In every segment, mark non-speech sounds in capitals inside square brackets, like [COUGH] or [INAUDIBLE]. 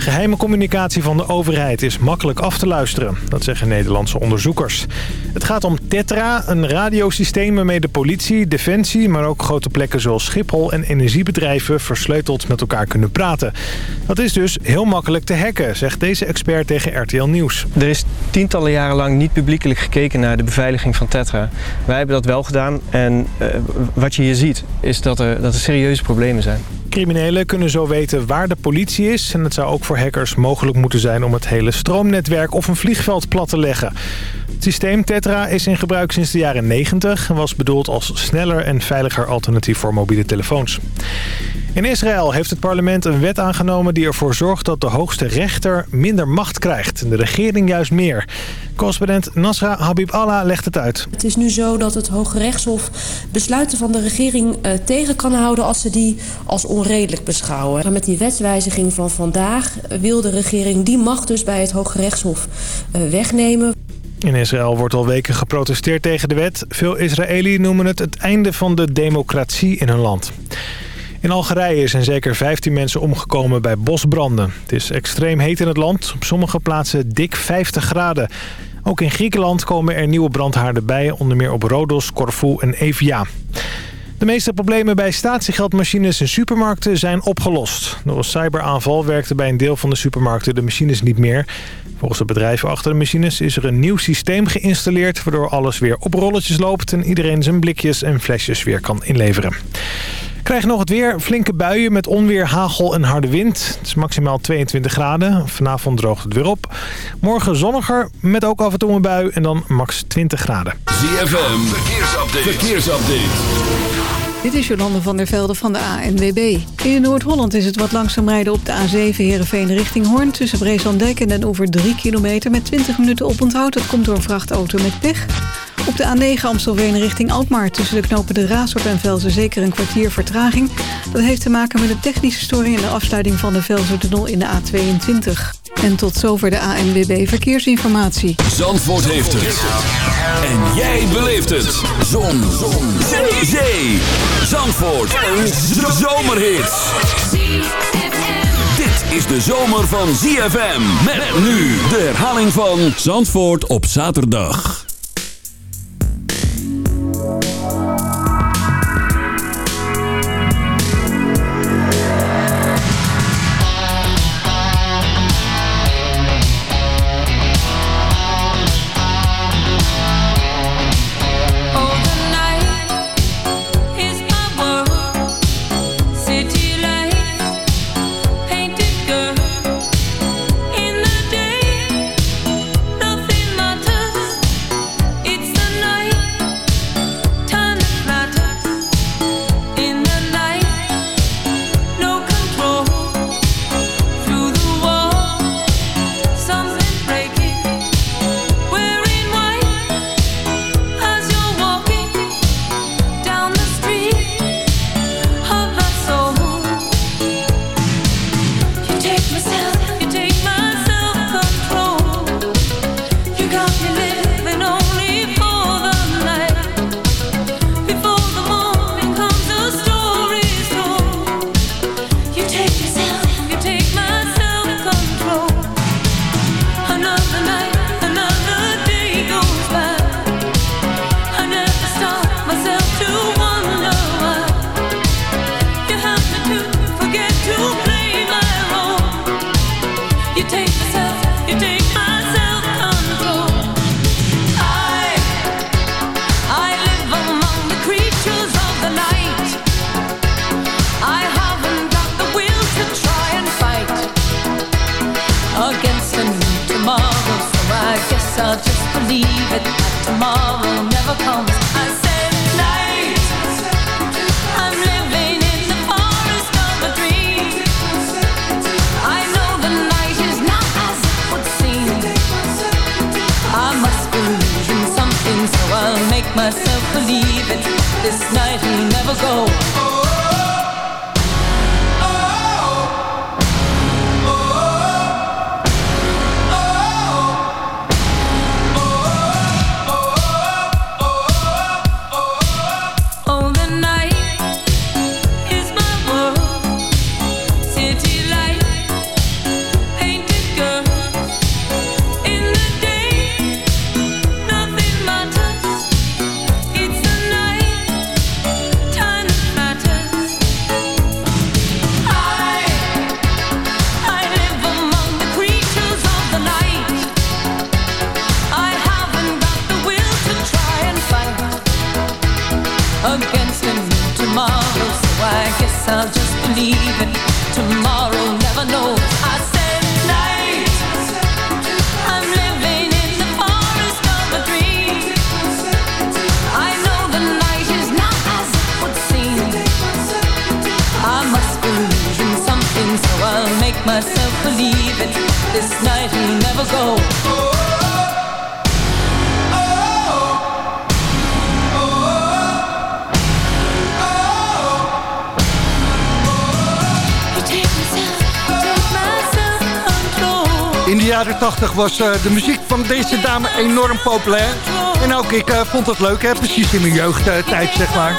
Geheime communicatie van de overheid is makkelijk af te luisteren. Dat zeggen Nederlandse onderzoekers. Het gaat om Tetra, een radiosysteem waarmee de politie, defensie... maar ook grote plekken zoals Schiphol en energiebedrijven... versleuteld met elkaar kunnen praten. Dat is dus heel makkelijk te hacken, zegt deze expert tegen RTL Nieuws. Er is tientallen jaren lang niet publiekelijk gekeken naar de beveiliging van Tetra. Wij hebben dat wel gedaan en uh, wat je hier ziet is dat er, dat er serieuze problemen zijn. Criminelen kunnen zo weten waar de politie is... en het zou ook voor hackers mogelijk moeten zijn om het hele stroomnetwerk of een vliegveld plat te leggen. Het systeem Tetra is in gebruik sinds de jaren 90 en was bedoeld als sneller en veiliger alternatief voor mobiele telefoons. In Israël heeft het parlement een wet aangenomen die ervoor zorgt dat de hoogste rechter minder macht krijgt. En de regering juist meer. Correspondent Nasra Habib Allah legt het uit. Het is nu zo dat het Hoge Rechtshof besluiten van de regering uh, tegen kan houden als ze die als onredelijk beschouwen. Maar met die wetswijziging van vandaag wil de regering die macht dus bij het Hoge Rechtshof uh, wegnemen. In Israël wordt al weken geprotesteerd tegen de wet. Veel Israëli noemen het het einde van de democratie in hun land. In Algerije zijn zeker 15 mensen omgekomen bij bosbranden. Het is extreem heet in het land, op sommige plaatsen dik 50 graden. Ook in Griekenland komen er nieuwe brandhaarden bij, onder meer op Rodos, Corfu en Evia. De meeste problemen bij statiegeldmachines en supermarkten zijn opgelost. Door een cyberaanval werkten bij een deel van de supermarkten de machines niet meer. Volgens de bedrijven achter de machines is er een nieuw systeem geïnstalleerd... waardoor alles weer op rolletjes loopt en iedereen zijn blikjes en flesjes weer kan inleveren. Krijg nog het weer. Flinke buien met onweer, hagel en harde wind. Het is maximaal 22 graden. Vanavond droogt het weer op. Morgen zonniger met ook af en toe een bui en dan max 20 graden. ZFM, verkeersupdate. verkeersupdate. Dit is Jolande van der Velde van de ANWB. In Noord-Holland is het wat langzaam rijden op de A7 Heerenveen richting Hoorn... tussen Breeslanddijk en Den Oever 3 kilometer met 20 minuten oponthoud. Dat komt door een vrachtauto met pech. Op de A9 Amstelveen richting Alkmaar tussen de knopen de Raasdorp en Velzen zeker een kwartier vertraging. Dat heeft te maken met een technische storing in de afsluiting van de Velzertunnel in de A22. En tot zover de ANWB Verkeersinformatie. Zandvoort heeft het. En jij beleeft het. Zon. Zon. Zee. Zandvoort. Een zomerhit. Dit is de zomer van ZFM. Met nu de herhaling van Zandvoort op zaterdag. Myself believe it. This night will never go. In de jaren 80 was uh, de muziek van deze dame enorm populair. En ook ik uh, vond het leuk, hè? precies in mijn jeugdtijd, zeg maar.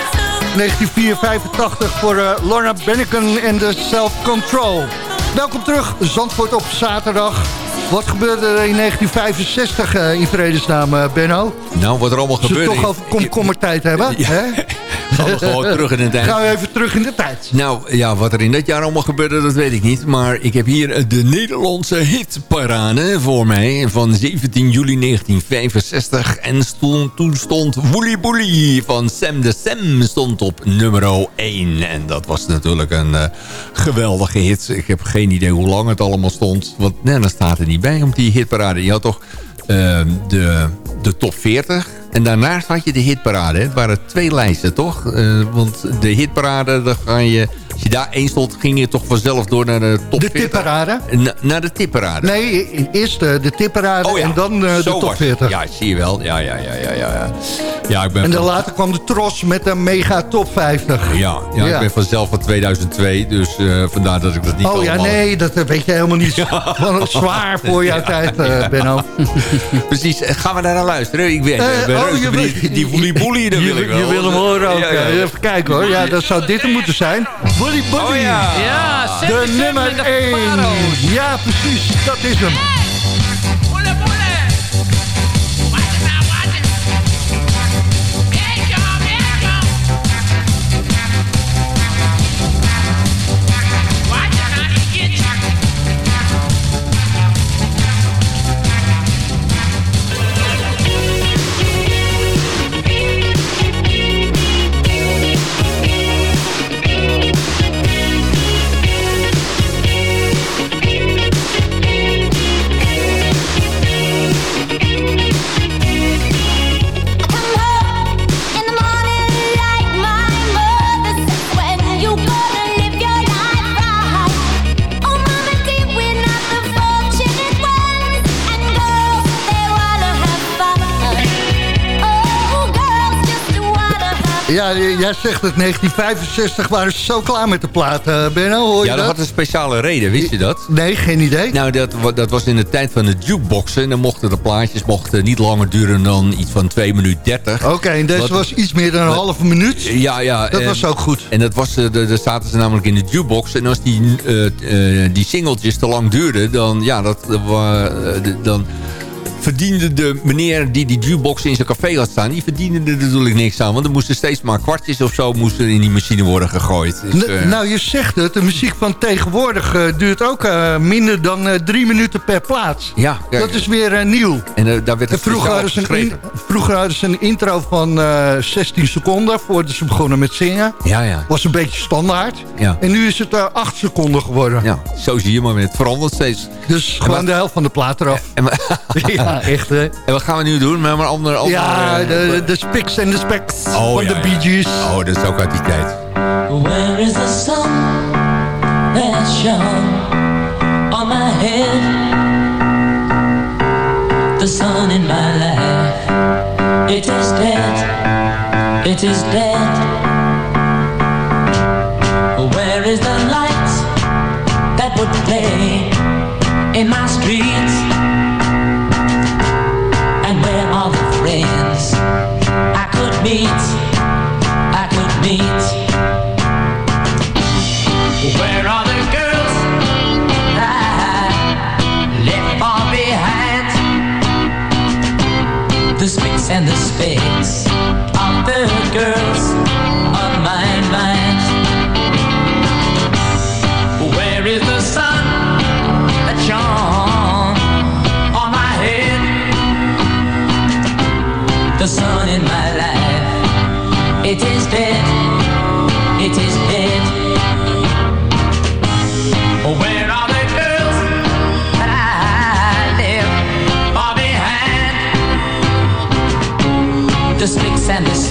1984 voor uh, Lorna Benneken en de Self Control. Welkom terug, Zandvoort op zaterdag. Wat gebeurde er in 1965 uh, in vredesnaam, uh, Benno? Nou, wat er allemaal gebeurde... Ze toch over komkommertijd hebben, ja. hè? [LAUGHS] Gaan we gewoon terug in de tijd. Gaan we even terug in de tijd. Nou, ja, wat er in dat jaar allemaal gebeurde, dat weet ik niet. Maar ik heb hier de Nederlandse hitparade voor mij van 17 juli 1965. En stond, toen stond Woolly Bully van Sam de Sam stond op nummer 1. En dat was natuurlijk een uh, geweldige hit. Ik heb geen idee hoe lang het allemaal stond. Want nee, dan staat er niet bij om die hitparade. Je had toch uh, de, de top 40 en daarnaast had je de hitparade. Het waren twee lijsten, toch? Uh, want de hitparade, dan ga je als je daar één stond, ging je toch vanzelf door naar de top De? Na, naar de tipparade. Nee, eerst de, de tipparade oh, ja. en dan uh, de top 40. Ja, zie je wel. Ja, ja, ja, ja, ja. ja ik ben en dan later kwam de Tros met een mega top 50. Ja, ja, ja. ik ben vanzelf van 2002, dus uh, vandaar dat ik dat niet Oh ja, nee, dat weet je helemaal niet. [LAUGHS] Van, zwaar voor jouw tijd, uh, Benno. [LAUGHS] Precies, gaan we daar naar luisteren? Ik uh, ben oh, je, die, die woelie boelie, dat wil ik wel. Je wil hem horen ook. Even kijken hoor. Ja, dat zou dit er moeten zijn. Oh ja. ja de nummer 1. Ja, precies. Dat is hem. Ja, jij zegt het, 1965 waren ze zo klaar met de plaat, uh, Benno, hoor je Ja, dat, had een speciale reden, wist je dat? Nee, geen idee. Nou, dat, dat was in de tijd van de jukeboxen. En dan mochten de plaatjes mochten niet langer duren dan iets van 2 minuten 30. Oké, okay, en deze was iets meer dan een halve minuut? Ja, ja. Dat was ook goed. En dat was, eh, daar zaten ze namelijk in de jukebox. En als die, uh, uh, die singeltjes te lang duurden, dan... Ja, dat, dan verdiende de meneer die die jukebox in zijn café had staan... die verdiende er natuurlijk niks aan. Want er moesten steeds maar kwartjes of zo moesten in die machine worden gegooid. Dus, uh... Nou, je zegt het. De muziek van tegenwoordig uh, duurt ook uh, minder dan drie minuten per plaats. Ja. Dat is weer nieuw. En daar werd het vroeger, hadden ze een vroeger hadden ze een intro van 16 seconden... voordat ze begonnen met zingen. Ja, ja. Was een beetje standaard. Ja. En nu is het 8 seconden geworden. Ja, zo zie je maar. Het verandert steeds. Dus gewoon de helft van de plaat eraf. En, [LAUGHS] ja. Echt hè. En wat gaan we nu doen? Met maar andere, andere, ja, de, de spiks en de specs oh, van ja, de Bee Gees. Oh, dat is ook uit die tijd. Where is the sun that shone on my head? The sun in my life, it is dead, it is dead. Where is the light that would play meet, I could meet. Where are the girls I left far behind? The spicks and the specks of the girls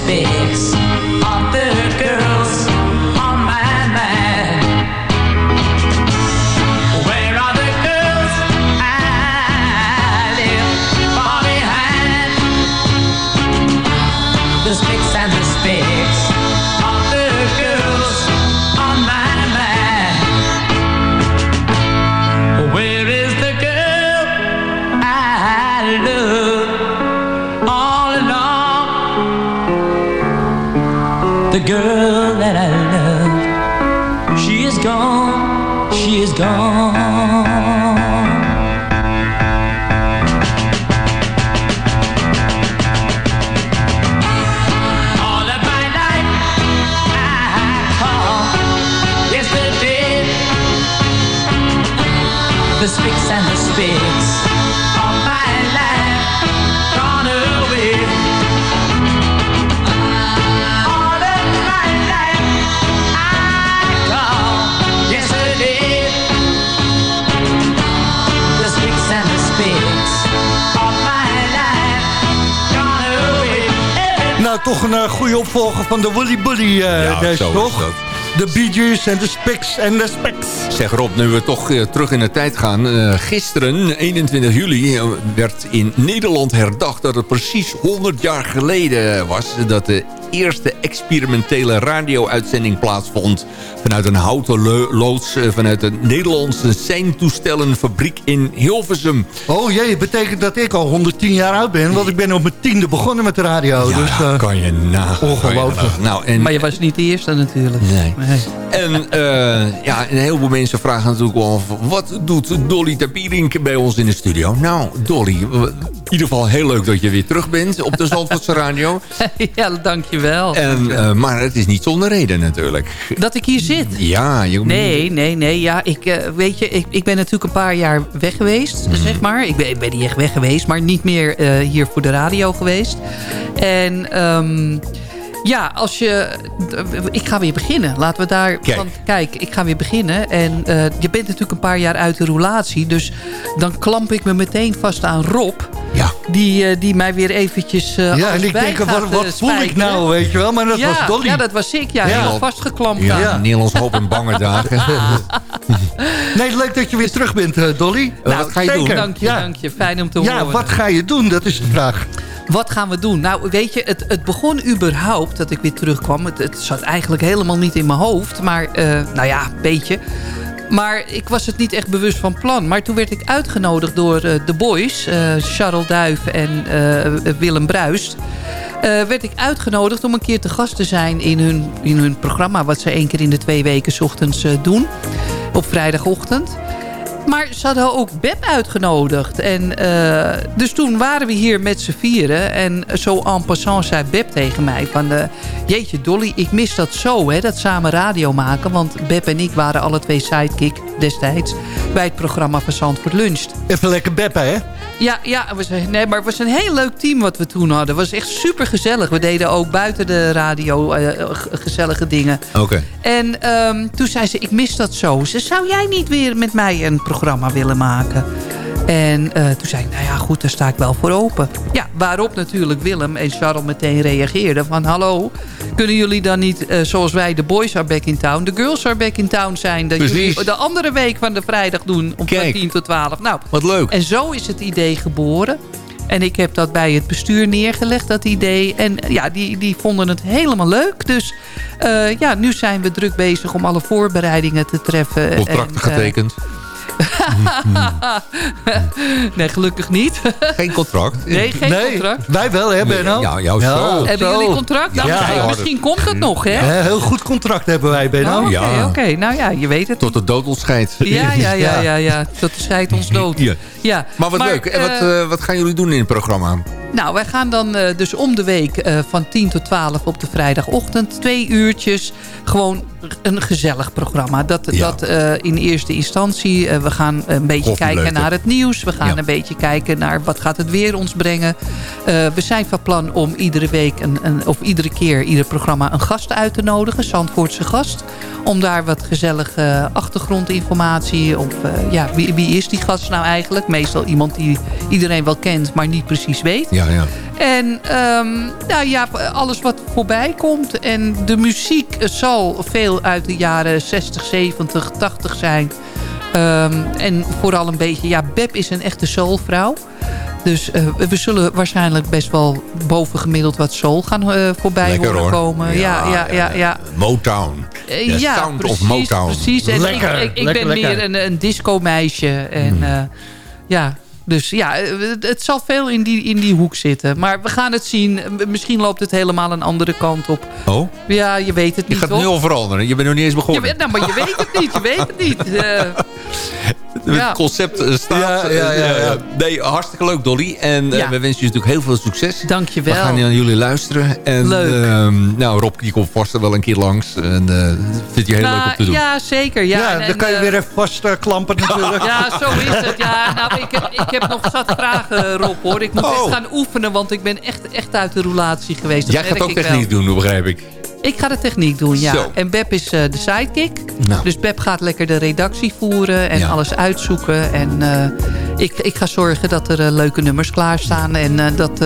big gone, she is gone. Toch een eh, goede opvolger van de Woolly Bully, eh Ja, deze, toch? De Bee Gees en de Specs en de Specs. Zeg Rob, nu we toch eh, terug in de tijd gaan. gisteren, 21 juli, werd in Nederland herdacht... dat het precies 100 jaar geleden was... dat de eerste experimentele radio-uitzending plaatsvond... vanuit een houten loods... eh, vanuit de Nederlandse seintoestellenfabriek in Hilversum. Oh jee, betekent dat ik al 110 jaar oud ben. Want ik ben op mijn tiende begonnen met de radio. Ja, dus, eh, kan je nagaan. ongelooflijk. Nou, en, Maar je was niet de eerste natuurlijk. Nee. Nee. En eh, ja, en heel veel mensen vragen natuurlijk wel... af, wat doet Dolly Tapierink bij ons in de studio? Nou, Dolly, in ieder geval heel leuk dat je weer terug bent... op de Zandvoortse radio. [LAUGHS] ja, dankjewel. En, eh, maar het is niet zonder reden natuurlijk. Dat ik hier zit. Ja, je Nee, nee, nee. Ja, ik, eh, weet je, ik, ik ben natuurlijk een paar jaar weg geweest, Mhm. zeg maar. Ik ben, ik ben niet echt weg geweest, maar niet meer eh, hier voor de radio geweest. En ehm, ja, als je... Ik ga weer beginnen. Laten we daar... Kijk. Want, kijk, ik ga weer beginnen. En eh, je bent natuurlijk een paar jaar uit de roulatie. Dus dan klamp ik me meteen vast aan Rob. Ja. Die, eh, die mij weer eventjes uh, ja, en ik denk, wat, wat voel ik nou, weet je wel? Maar dat ja, was Dolly. Ja, dat was ik. Ja, Ja. helemaal vastgeklampt. Ja, aan. Nederlands hoop en bange dagen. Nee, leuk dat je weer terug bent, eh, Dolly. Nou, wat ga je zeker. doen? Dank je, Ja. dank je. Fijn om te Ja, horen. wat ga je doen? Dat is de vraag. Wat gaan we doen? Nou, weet je, het, het begon überhaupt dat ik weer terugkwam. Het, het zat eigenlijk helemaal niet in mijn hoofd. Maar, eh, nou ja, een beetje. Maar ik was het niet echt bewust van plan. Maar toen werd ik uitgenodigd door eh, de boys. eh Charles Duif en Willem Bruist. werd ik uitgenodigd om een keer te gast te zijn in hun, in hun programma... wat ze één keer in de twee weken 's ochtends doen. Op vrijdagochtend. Maar ze hadden ook Beb uitgenodigd. En, eh, dus toen waren we hier met z'n vieren. En zo en passant zei Beb tegen mij van... eh, jeetje Dolly, ik mis dat zo, hè, dat samen radio maken. Want Beb en ik waren alle twee sidekick destijds... bij het programma van Zandvoort Luncht. Even lekker beppen, hè? Ja, ja het was, nee, maar het was een heel leuk team wat we toen hadden. Het was echt super gezellig. We deden ook buiten de radio eh, gezellige dingen. Oké. En ehm, toen zei ze, ik mis dat zo. Ze, zou jij niet weer met mij een programma willen maken? En eh, toen zei ik, nou ja, goed, daar sta ik wel voor open. Ja, waarop natuurlijk Willem en Charles meteen reageerden van... hallo, kunnen jullie dan niet, eh, zoals wij de boys are back in town... de girls are back in town zijn... dat Precies. jullie de andere week van de vrijdag doen om Kijk. van 10 tot 12? Nou, Wat leuk. en zo is het idee geboren. En ik heb dat bij het bestuur neergelegd, dat idee. En ja, die, die vonden het helemaal leuk. Dus eh, ja, nu zijn we druk bezig om alle voorbereidingen te treffen. Contracten En, eh, getekend. [LAUGHS] nee, gelukkig niet. Geen contract. nee, geen nee, contract. wij wel, hè, Benno? Ja, jou zo. Hebben zo. jullie contract? Nou, Ja, misschien- komt het nog, hè? Heel goed contract hebben wij, Benno. Oh, Oké, Ja. oké. Nou ja, je weet het. Tot de dood ons scheidt. Ja, ja, ja, ja, ja. Tot de scheidt ons dood. Ja. Ja. Maar wat leuk. En wat, eh, eh, wat gaan jullie doen in het programma? Nou, wij gaan dan eh, dus om de week eh, van 10 tot 12 op de vrijdagochtend. Twee uurtjes. Gewoon een gezellig programma. Dat, Ja. dat eh, in eerste instantie. we gaan een beetje kijken naar het nieuws. We gaan Ja. een beetje kijken naar wat gaat het weer ons brengen. We zijn van plan om iedere week een, een, of iedere keer ieder programma een gast uit te nodigen. Zandvoortse gast. Om daar wat gezellige achtergrondinformatie. Of ja, wie, wie is die gast nou eigenlijk? Meestal iemand die iedereen wel kent, maar niet precies weet. Ja, ja. En ehm, nou ja, alles wat voorbij komt. En de muziek zal veel uit de jaren 60, 70, 80 zijn. Ehm, en vooral een beetje... Ja, Beb is een echte soulvrouw. Dus eh, we zullen waarschijnlijk best wel bovengemiddeld wat soul gaan eh, voorbij Lekker horen hoor. komen. Ja, ja, ja. ja, Motown. Eh, De ja, sound precies, of Motown. precies. En Lekker, ik, ik, ik lekker, ben lekker. meer een, een disco meisje. En Hmm. eh, ja, Dus ja, eh, het, het zal veel in die, in die hoek zitten. Maar we gaan het zien. Misschien loopt het helemaal een andere kant op. Oh? Ja, je weet het Je niet, gaat toch? nu al veranderen. Je bent nog niet eens Je begonnen. weet, nou, maar je weet het niet, je weet het niet. [LAUGHS] Eh, Het Ja. concept eh, staat. Ja, ja, ja, ja. eh, nee, hartstikke leuk, Dolly. En eh, Ja. we wensen je natuurlijk heel veel succes. Dank je We wel. gaan naar jullie luisteren. En, Leuk. ehm, nou, Rob die komt vast wel een keer langs. En eh, dat vindt hij heel leuk om te doen. Nou, ja, zeker. Ja, Ja, en- dan kan je weer even vastklampen [LAUGHS] natuurlijk. Ja, zo is het. Ja, nou, ik, heb, ik heb nog zat vragen, Rob, hoor. Ik moet Oh. echt gaan oefenen, want ik ben echt, echt uit de roulatie geweest. Dat Jij gaat ook techniek wel. doen, begrijp ik. Ik ga de techniek doen, ja. Zo. En Beb is eh, de sidekick. Nou. Dus Beb gaat lekker de redactie voeren en Ja. alles uitzoeken. En eh, ik, ik ga zorgen dat er eh, leuke nummers klaarstaan. En dat,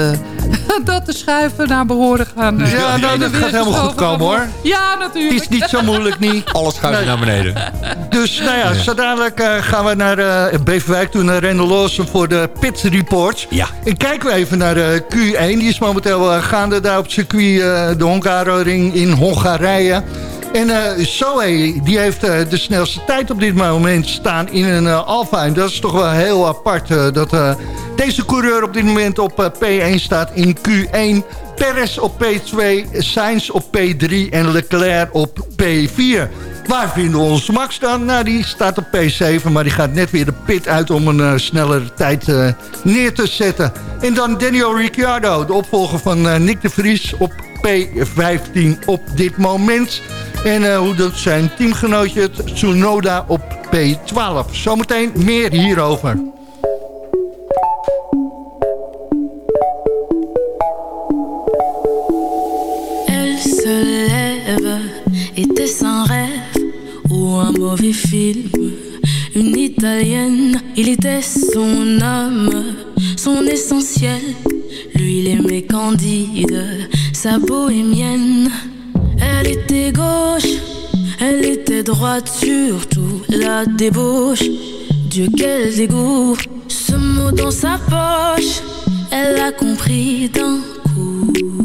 [LAUGHS] dat de schuiven naar behoren gaan. eh, Ja, nou, dat gaat helemaal goed komen, worden. Ja, Het natuurlijk. is niet zo moeilijk niet. [LAUGHS] Alles schuift Nee. naar beneden. Dus nou ja, zo dadelijk eh, gaan we naar eh, Beverwijk toe, naar Lawson voor de Pit Report. Ja. En kijken we even naar de Q1. Die is momenteel gaande daar op het circuit de Hungaroring in Hongarije. En eh Zoe, die heeft eh, de snelste tijd op dit moment staan in een eh, Alfa. En dat is toch wel heel apart dat deze coureur op dit moment op eh, P1 staat in Q1. Perez op P2, Sainz op P3 en Leclerc op P4. Waar vinden we onze Max dan? Nou, die staat op P7, maar die gaat net weer de pit uit om een snellere tijd neer te zetten. En dan Daniel Ricciardo, de opvolger van eh, Nick de Vries op P15 op dit moment. En eh, hoe doet zijn teamgenootje? Tsunoda op P12. Zometeen meer hierover. Elle se lève, était un rêve ou un mauvais film. Une italienne, il était son âme, son essentiel. Lui, il aimait Candide, sa bohémienne. Elle était gauche, elle était droite, surtout la débauche. Dieu, quel dégoût, ce mot dans sa poche, elle a compris d'un coup.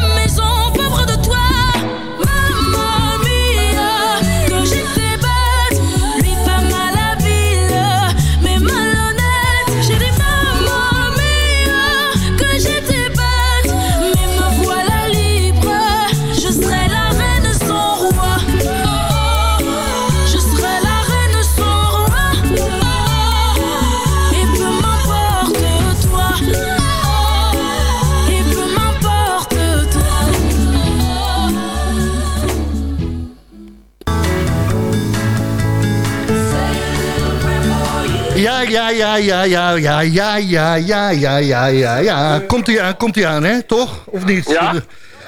Ja, ja, ja, ja, ja, ja, ja, ja, ja, ja, ja, ja. Komt hij aan, komt hij aan, hè? Toch? Of niet? Ja.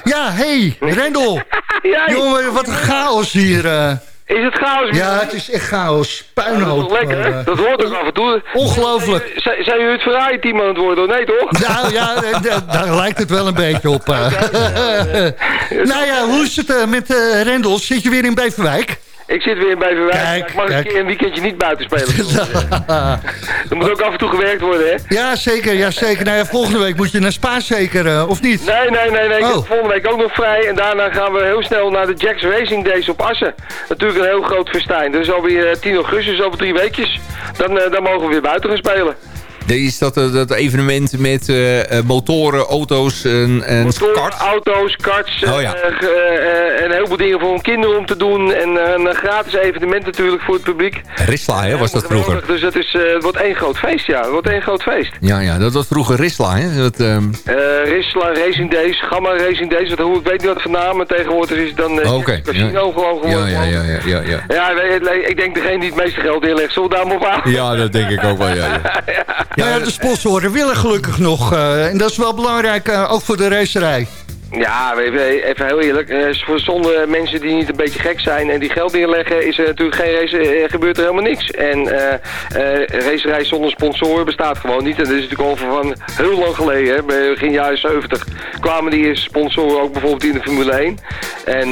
Ja, hey, Rendel. Ja, Jongen, wat een chaos hier. eh. Is het chaos? Ja, het is echt chaos. Dat is Puinhoop. toch lekker, hè? eh, Dat hoort ook af en toe. Ongelooflijk. Zijn, jullie het Ferrari-team aan het worden? Nee, toch? Nou ja, eh, da- daar lijkt het wel een beetje op. eh. nou ja, hoe is het eh, met eh Rendel? Zit je weer in Beverwijk? Ik zit weer in Beverwijk. Kijk, ik mag kijk. een keer een weekendje niet buiten spelen. [LAUGHS] er moet ook af en toe gewerkt worden, hè? ja, zeker. Ja, zeker. Nou ja, volgende week moet je naar Spa zeker, eh, of niet? Nee, nee, nee, nee. Ik Oh. heb volgende week ook nog vrij. En daarna gaan we heel snel naar de Jacks Racing Days op Assen. Natuurlijk een heel groot festijn. Dus alweer eh, 10 augustus, over drie weekjes. Dan, eh, dan mogen we weer buiten gaan spelen. Is dat eh, dat evenement met eh, eh, motoren, auto's en, en Motoren, karts? auto's, karts Oh ja. en een heleboel dingen voor kinderen om te doen. En een gratis evenement natuurlijk voor het publiek. Risla, hè, was dat vroeger? Dus het, is, het wordt één groot feest, ja. Het wordt één groot feest. Ja, ja, dat was vroeger Risla, hè? Dat, ehm, Eh Risla Racing Days, Gamma Racing Days. Wat, hoe, ik weet niet wat voor naam maar tegenwoordig is het dan Oké, Casino gewoon ja, geworden. ja, ja, ja, ja, ja. Ja, ik denk degene die het meeste geld inlegt, zullen we daar maar op aan? Ja, dat denk ik ook wel, ja. ja. [LAUGHS] Ja, de sponsoren willen gelukkig nog. eh, en dat is wel belangrijk, eh, ook voor de racerij. Ja, even heel eerlijk. eh, voor zonder mensen die niet een beetje gek zijn en die geld inleggen, is er natuurlijk geen race, eh, gebeurt er helemaal niks. En eh, racerij zonder sponsoren bestaat gewoon niet. En dat is natuurlijk al van heel lang geleden, hè, begin jaren 70, kwamen die eerste sponsoren ook bijvoorbeeld in de Formule 1. En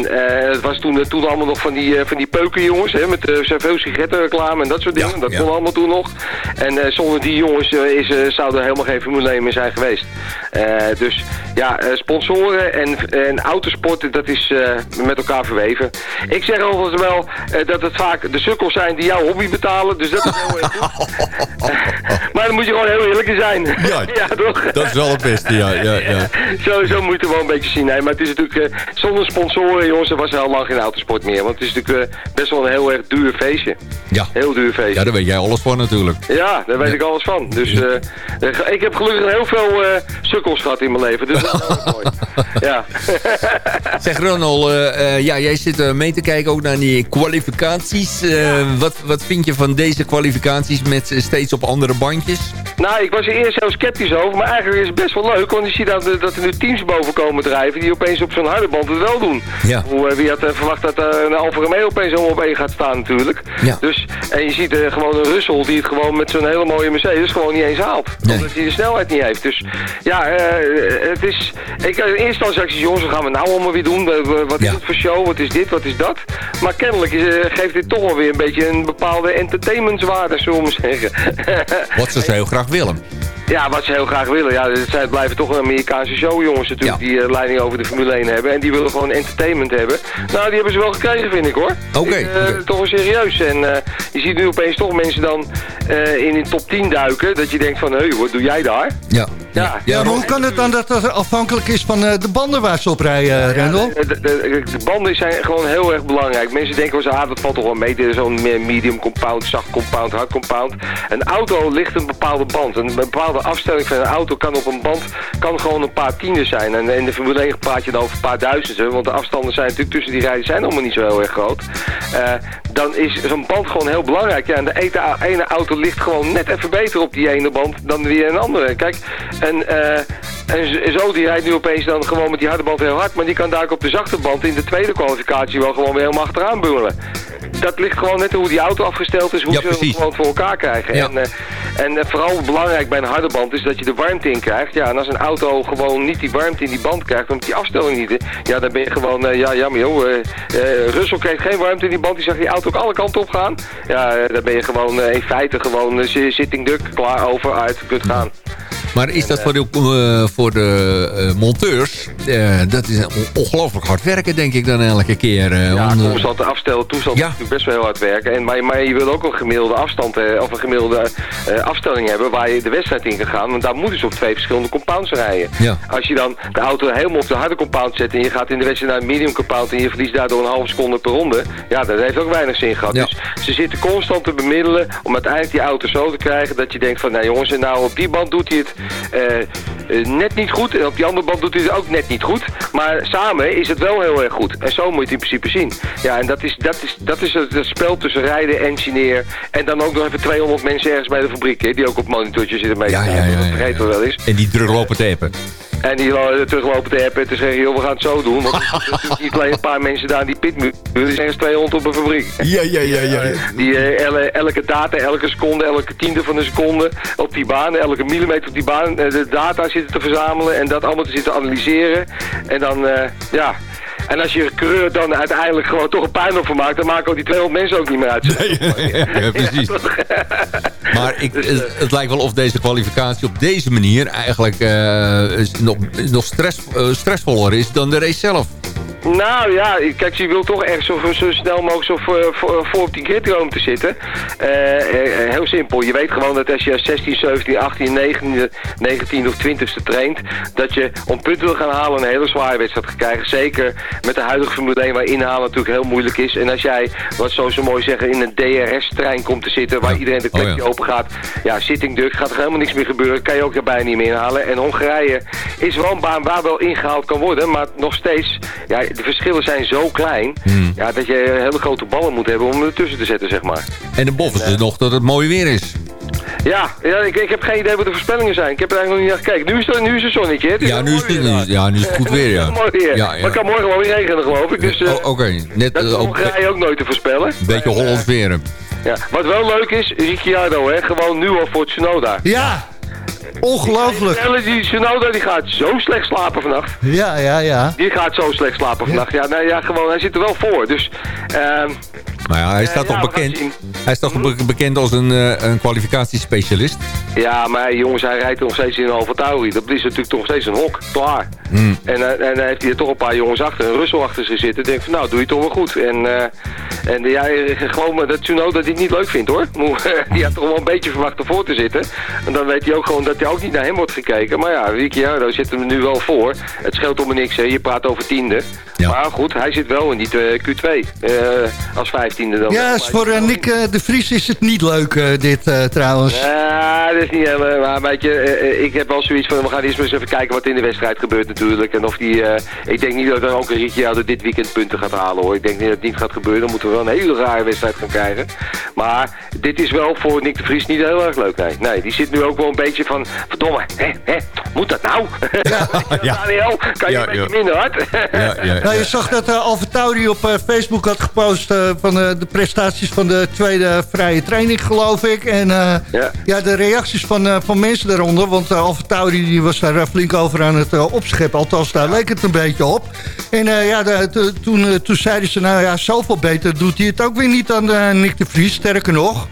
het was toen, toen allemaal nog van die, van die peukenjongens, hè, met uh, veel sigarettenreclame en dat soort dingen. dat ja. kon allemaal toen nog. En zonder die jongens is, zou er helemaal geen Formule 1 meer zijn geweest. Dus ja, eh, en, en autosport, dat is eh, met elkaar verweven. Ik zeg overigens wel eh, dat het vaak de sukkels zijn die jouw hobby betalen. Dus dat is heel erg goed. [LAUGHS] maar dan moet je gewoon heel eerlijk in zijn. [LAUGHS] Ja, toch? Dat is wel het beste, ja. ja, ja. Zo, zo moet je het wel een beetje zien. Nee, maar het is natuurlijk, eh, zonder sponsoren, jongens, er was heel lang geen autosport meer. Want het is natuurlijk best wel een heel erg duur feestje. Ja. Heel duur feestje. ja, daar weet jij alles van natuurlijk. Ja, daar weet ik alles van. Dus ik heb gelukkig heel veel sukkels gehad in mijn leven. Dus dat is wel mooi. [LAUGHS] Ja. [LAUGHS] Zeg Ronald, eh, eh, ja, jij zit eh, mee te kijken ook naar die kwalificaties. Wat, wat vind je van deze kwalificaties met steeds op andere bandjes? Nou, ik was er eerst heel sceptisch over, maar eigenlijk is het best wel leuk. Want je ziet dat, dat er nu teams boven komen drijven die opeens op zo'n harde band het wel doen. Ja. Hoe, wie had verwacht dat een Alfa Romeo opeens allemaal op één gaat staan natuurlijk. Ja. Dus, en je ziet gewoon een Russell die het gewoon met zo'n hele mooie Mercedes gewoon niet eens haalt. Nee. Omdat hij de snelheid niet heeft. Dus ja, het is... Ik, in eerste jongens, wat gaan we nou allemaal weer doen? Wat is Ja. het voor show? Wat is dit? Wat is dat? Maar kennelijk is, eh, geeft dit toch wel weer een beetje een bepaalde entertainmentswaarde, zullen we zeggen. [LAUGHS] Wat ze heel graag willen. Ja, wat ze heel graag willen. Ja, het zijn- blijven toch een Amerikaanse showjongens natuurlijk Ja. die eh, leiding over de Formule 1 hebben. En die willen gewoon entertainment hebben. Nou, die hebben ze wel gekregen, vind ik hoor. Oké, eh. Toch wel serieus. En eh, je ziet nu opeens toch mensen dan eh, in de top 10 duiken. Dat je denkt van, hé, hey, wat doe jij daar? Ja. Ja, Ja, maar hoe kan het dan dat dat afhankelijk is van eh, de banden waar ze op rijden, Rendel? De, de, de- de banden zijn gewoon heel erg belangrijk. Mensen denken wel ah, dat valt toch wel mee. Dit is zo'n medium compound, zacht compound, hard compound. Een auto ligt een bepaalde band. Een bepaalde afstelling van een auto kan op een band kan gewoon een paar tienden zijn. En in de Formule 1 praat je dan over een paar duizenden. Want de afstanden zijn natuurlijk tussen die rijden zijn allemaal niet zo heel erg groot. Eh, dan is zo'n band gewoon heel belangrijk. Ja, en de ene, auto ligt gewoon net even beter op die ene band dan weer een andere. Kijk, en, eh, en zo die rijdt nu opeens dan gewoon met die harde band heel hard. Maar die kan daar ook op de zachte band in de tweede kwalificatie wel gewoon weer helemaal achteraan bungelen. Dat ligt gewoon net hoe die auto afgesteld is, hoe Ja, ze het gewoon voor elkaar krijgen. Ja. En, eh, en eh, vooral belangrijk bij een harde band is dat je de warmte in krijgt. Ja, en als een auto gewoon niet die warmte in die band krijgt, omdat die afstelling niet is, ja, dan ben je gewoon, eh, ja, jammer joh. Russell kreeg geen warmte in die band, die zag die auto ook alle kanten op gaan. Ja, dan ben je gewoon in feite gewoon sitting duck, klaar, over, uit, kunt gaan. Maar is dat voor de, eh, voor de eh, monteurs, eh, dat is on- ongelooflijk hard werken denk ik dan elke keer. Ja, om, constant te afstellen, toestand Ja. natuurlijk best wel heel hard werken. En, maar, maar je wil ook een gemiddelde afstand of een gemiddelde afstelling hebben waar je de wedstrijd in kan gaan. Want daar moeten ze op twee verschillende compounds rijden. Ja. Als je dan de auto helemaal op de harde compound zet en je gaat in de wedstrijd naar een medium compound en je verliest daardoor een halve seconde per ronde. Ja, dat heeft ook weinig zin gehad. Ja. Dus ze zitten constant te bemiddelen om uiteindelijk die auto zo te krijgen dat je denkt van nou jongens, en nou op die band doet hij het net niet goed en op die andere band doet hij het ook net niet goed. Maar samen is het wel heel erg goed. En zo moet je het in principe zien. Ja, en dat is, dat is, dat is het, het spel tussen rijden, engineer en dan ook nog even 200 mensen ergens bij de fabriek hè, die ook op monitortje zitten mee. Ja, ja, Dat ja, vergeten we wel eens. En die druk lopen tapen. En die lo- teruglopen te appen en te zeggen, joh, we gaan het zo doen. Want er natuurlijk niet alleen een paar mensen daar in die pitmuur. Er zijn er 200 op een fabriek. Ja, ja, ja, ja. Die eh, elke data, elke seconde, elke tiende van een seconde op die baan, elke millimeter op die baan, eh, de data zitten te verzamelen en dat allemaal te zitten analyseren. En dan, eh, ja... En als je coureur dan uiteindelijk gewoon toch een puinhoop van maakt, dan maken ook die 200 mensen ook niet meer uit. [LAUGHS] ja, precies. [LAUGHS] Maar ik, het, het lijkt wel of deze kwalificatie op deze manier eigenlijk eh, nog, nog stress, eh, stressvoller is dan de race zelf. Nou ja, kijk, je wil toch echt zo, zo snel mogelijk zo voor, voor, op die grid komen te zitten. Eh, eh, heel simpel, je weet gewoon dat als je 16, 17, 18, 19, 19 of 20ste traint, dat je om punten wil gaan halen een hele zware wedstrijd gaat krijgen. Zeker met de huidige Formule 1 waar inhalen natuurlijk heel moeilijk is. En als jij, wat zo zo mooi zeggen, in een DRS-trein komt te zitten waar iedereen de Oh, plekje ja. open gaat. Ja, sitting duck, gaat er helemaal niks meer gebeuren. Kan je ook erbij niet meer inhalen. En Hongarije is wel een baan waar wel ingehaald kan worden. Maar nog steeds, ja, de verschillen zijn zo klein. Hmm. Ja, dat je hele grote ballen moet hebben om ertussen te zetten, zeg maar. En de bof is dus nog dat het mooi weer is. Ja, ja ik, ik heb geen idee wat de voorspellingen zijn. Ik heb er eigenlijk nog niet naar gekeken. Nu is het, nu is het zonnetje, hè? Het Ja, nu is, het, nu, ja, nu is het goed weer, ja. [LAUGHS] mooi weer. Ja, Maar ja. het kan morgen wel weer regenen, geloof ik. Dus eh, Oh, Oké, net dat is eh, ook Hongarije ook nooit te voorspellen. een beetje Hollands weer. Ja. Wat wel leuk is, Ricciardo, hè? Gewoon nu al voor Tsunoda. Ja, ongelooflijk. Vertellen, Die Tsunoda die gaat zo slecht slapen vannacht. Ja, ja, ja. Die gaat zo slecht slapen vannacht. Ja, nou ja, gewoon, hij zit er wel voor. Dus, ehm Maar ja, hij staat toch bekend, hij is toch be- bekend als een, eh, een kwalificatiespecialist. ja, maar jongens, hij rijdt nog steeds in een Alfa Tauri. Dat is natuurlijk toch steeds een hok. Klaar. Hmm. En, eh, en dan heeft hij er toch een paar jongens achter, een Russell achter zich zitten. denk van, nou, doe je toch wel goed. En, eh, en ja, eh, gewoon maar dat Tsunoda die het niet leuk vindt, hoor. [LAUGHS] [LAUGHS] Die had toch wel een beetje verwacht ervoor te zitten. En dan weet hij ook gewoon dat hij ook niet naar hem wordt gekeken. Maar ja, Ricciardo zit hem nu wel voor. Het scheelt om me niks, hè. Je praat over tiende. Maar goed, hij zit wel in die eh, Q2. eh, als vijftiende dan. Ja, voor eh, Nick de Vries is het niet leuk, eh, dit eh, trouwens. Ja, dat is niet helemaal... Maar weet je, ik heb wel zoiets van... We gaan eerst maar eens even kijken wat in de wedstrijd gebeurt natuurlijk. En of die... ik denk niet dat er ook een Ricciardo dit weekend punten gaat halen hoor. Ik denk niet dat het niet gaat gebeuren. Dan moeten we wel een hele rare wedstrijd gaan krijgen. Maar dit is wel voor Nick de Vries niet heel erg leuk, nee. Nee, die zit nu ook wel een beetje van... Verdomme, hè, hè, moet dat nou? Ja, [LAUGHS] Daniel, kan je Ja, een beetje ja. minder hard? Ja, [LAUGHS] ja, Nou, je zag dat uh, Alfa Tauri op eh, Facebook had gepost eh, van eh, de prestaties van de tweede vrije training, geloof ik. En eh, ja. de reacties van, eh, van mensen daaronder, want uh, Alfa Tauri die was daar flink over aan het uh, opscheppen. Althans, daar leek het een beetje op. En uh, ja, de, de, toen, uh, toen zeiden ze, nou ja, zoveel beter doet hij het ook weer niet aan uh, Nick de Vries. Sterker nog...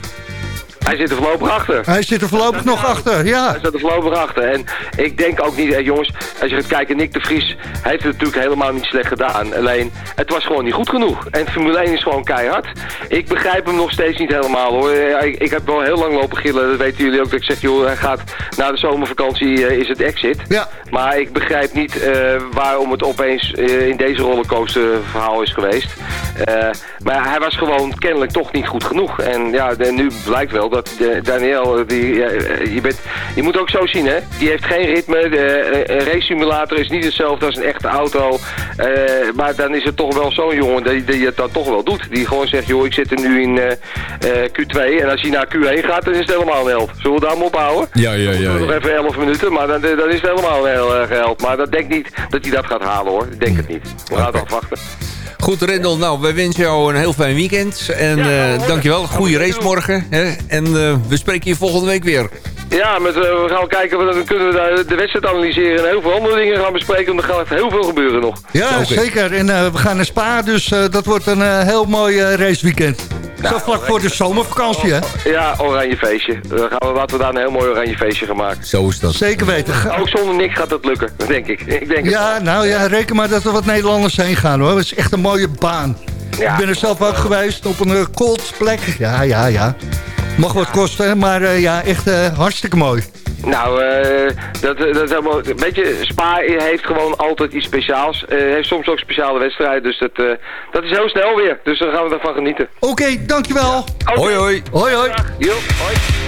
Hij zit er voorlopig achter. Hij zit er voorlopig nog achter, ja. Hij zit er voorlopig achter. En ik denk ook niet, eh, jongens, als je gaat kijken, Nick de Vries heeft het natuurlijk helemaal niet slecht gedaan. Alleen, het was gewoon niet goed genoeg. En Formule 1 is gewoon keihard. Ik begrijp hem nog steeds niet helemaal hoor. Ja, Ik, ik heb wel heel lang lopen gillen, dat weten jullie ook. Dat ik zeg, joh, hij gaat na de zomervakantie uh, is het exit. Ja. Maar ik begrijp niet uh, waarom het opeens uh, in deze rollercoaster verhaal is geweest. maar hij was gewoon kennelijk toch niet goed genoeg. En ja, nu blijkt wel dat de, Daniel, die, je, bent, je moet ook zo zien hè, die heeft geen ritme. De, een race simulator is niet hetzelfde als een echte auto. Uh, maar dan is het toch wel zo'n jongen die, die het dan toch wel doet. Die gewoon zegt, joh, ik zit er nu in uh, uh, Q2 en als hij naar Q1 gaat, dan is het helemaal een held. Zullen we daar maar ophouden? Ja, ja, ja. Nog even 11 minuten, maar dan, dan is het helemaal een heel erg held. Maar dat denk niet dat hij dat gaat halen hoor. Ik denk het niet. We gaan het afwachten. Goed, Rendel. Nou, wij wensen jou een heel fijn weekend. En ja, uh, dankjewel. Goede race morgen. Hè? En uh, we spreken je volgende week weer. Ja, met, uh, we gaan kijken, dan kunnen we daar de wedstrijd analyseren en heel veel andere dingen gaan bespreken. Want er gaat heel veel gebeuren nog. Ja, okay. zeker. En uh, we gaan naar Spa, dus uh, dat wordt een uh, heel mooi raceweekend. Nou, Zo vlak voor de zomervakantie, hè? Ja, oranje feestje. Dan gaan we, laten we daar een heel mooi oranje feestje gaan maken. Zo is dat. Zeker weten. Ook zonder niks gaat dat lukken, denk ik. ik denk ja, het. nou ja, reken maar dat er wat Nederlanders heen gaan, hoor. Het is echt een mooie baan. Ja. Ik ben er zelf ook geweest op een cold plek. Ja, ja, ja. Mag wat kosten, maar uh, ja, echt uh, hartstikke mooi. Nou, uh, dat, dat is helemaal... Weet je, Spa heeft gewoon altijd iets speciaals. Uh, heeft soms ook speciale wedstrijden, dus dat, uh, dat is heel snel weer. Dus daar gaan we ervan genieten. Oké, okay, dankjewel. Ja. Okay. Hoi, hoi. Hoi, hoi. Jo, hoi.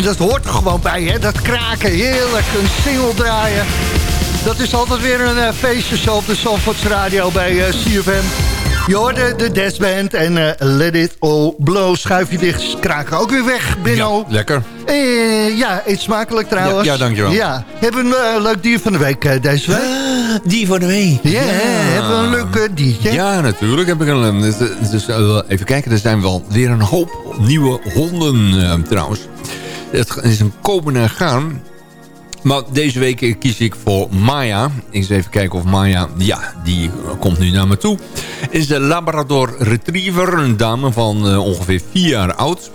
En dat hoort er gewoon bij, hè? Dat kraken, heerlijk, een single draaien. Dat is altijd weer een eh, feestje zo op de Zandvoorts Radio bij eh, CFM. Je hoorde de Desband en eh, Let It All Blow. Schuif je dicht, kraken ook weer weg, Binno. Lekker. Eh, ja, eet smakelijk trouwens. Ja, ja, dankjewel. Ja. Hebben we een leuk dier van de week deze week? Die van de week. Ja, hebben we een leuk diertje? Ja, natuurlijk heb ik een... Dus, dus, even kijken, er zijn wel weer een hoop nieuwe honden trouwens. Het is een komen en gaan. Maar deze week kies ik voor Maya. Eens even kijken of Maya... Ja, die komt nu naar me toe. Is de Labrador Retriever. Een dame van eh, ongeveer vier jaar oud.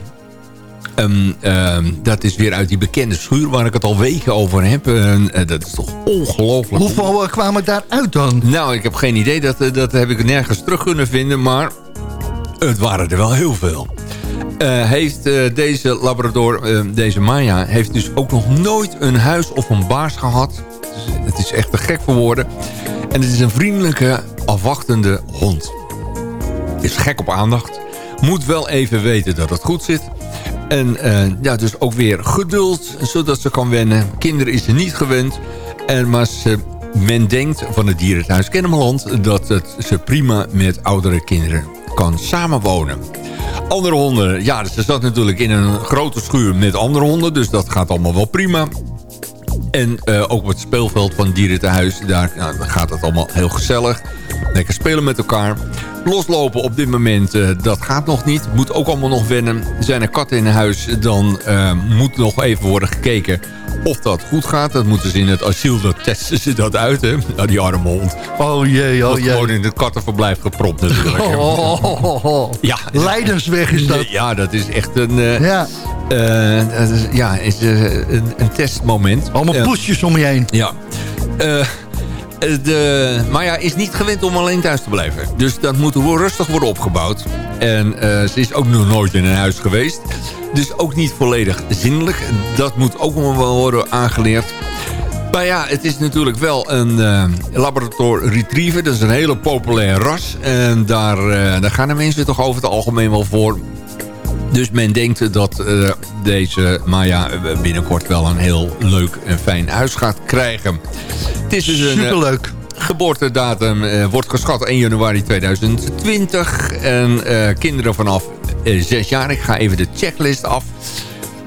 Ehm, ehm, dat is weer uit die bekende schuur waar ik het al weken over heb. Eh, dat is toch ongelooflijk. Hoeveel eh, kwamen daaruit dan? Nou, ik heb geen idee. Dat, dat heb ik nergens terug kunnen vinden. Maar het waren er wel heel veel. Eh, heeft eh, deze Labrador, eh, deze Maya... heeft dus ook nog nooit een huis of een baas gehad. Het is, echt te gek voor woorden. En het is een vriendelijke, afwachtende hond. Is gek op aandacht. Moet wel even weten dat het goed zit. En ja, dus ook weer geduld, zodat ze kan wennen. Kinderen is ze niet gewend. En, maar men denkt van het dierenthuis Kennemerland... dat het, ze prima met oudere kinderen kan samenwonen. Andere honden, ja, ze zat natuurlijk in een grote schuur met andere honden... dus dat gaat allemaal wel prima. En eh, ook op het speelveld van het dierentehuis, daar nou, gaat het allemaal heel gezellig. Lekker spelen met elkaar. Loslopen op dit moment, eh, dat gaat nog niet. Moet ook allemaal nog wennen. Zijn er katten in huis, dan eh, moet nog even worden gekeken of dat goed gaat. Dat moeten ze in het asiel, dat testen ze dat uit, hè. Nou, die arme hond. Oh jee, oh jee. gewoon in het kattenverblijf gepropt natuurlijk. [LAUGHS] Oh, oh, oh, oh. Ja. Leidensweg is dat. Ja, dat is echt een... eh, Ja. eh, is, ja, is, eh, een, een testmoment. Allemaal poesjes om je heen. Ja. Eh, de Maya is niet gewend om alleen thuis te blijven. Dus dat moet rustig worden opgebouwd. En eh, ze is ook nog nooit in een huis geweest. Dus ook niet volledig zinnelijk. Dat moet ook nog wel worden aangeleerd. Maar ja, het is natuurlijk wel een eh, Labrador Retriever. Dat is een hele populair ras. En daar, eh, daar gaan de mensen toch over het algemeen wel voor. Dus men denkt dat eh, deze Maya eh, binnenkort wel een heel leuk en fijn huis gaat krijgen. Het is dus een... eh, Superleuk. Geboortedatum wordt geschat 1 januari 2020. En kinderen vanaf eh, 6 jaar. Ik ga even de checklist af.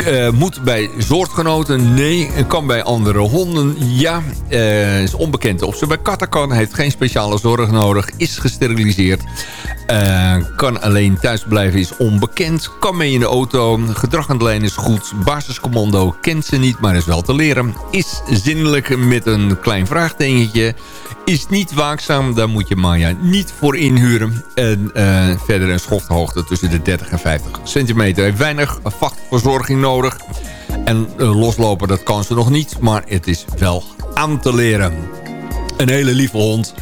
Eh, moet bij soortgenoten? Nee. Kan bij andere honden? Ja. Eh, is onbekend of ze bij katten kan. Heeft geen speciale zorg nodig. Is gesteriliseerd. Eh, kan alleen thuis blijven is onbekend. Kan mee in de auto. Gedrag aan de lijn is goed. Basiscommando kent ze niet, maar is wel te leren. Is zinnelijk met een klein vraagtekentje. Is niet waakzaam, daar moet je Maya niet voor inhuren. En verder een schofthoogte tussen de 30 en 50 centimeter. Heeft weinig vachtverzorging nodig. En eh, loslopen, dat kan ze nog niet. Maar het is wel aan te leren. Een hele lieve hond,